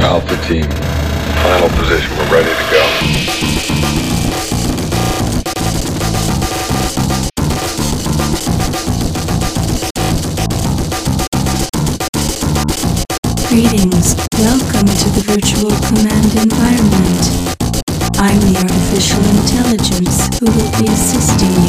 Alpha team, final position, we're ready to go. Greetings, welcome to the virtual command environment. Who will be assisting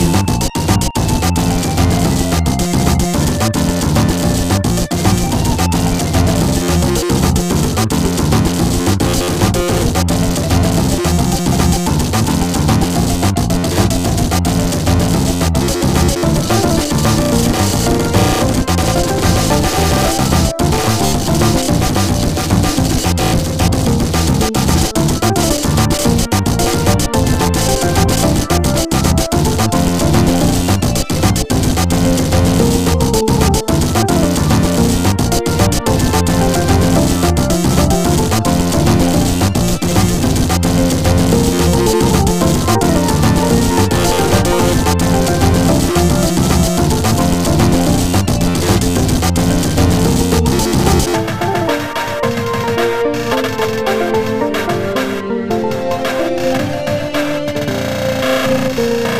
Música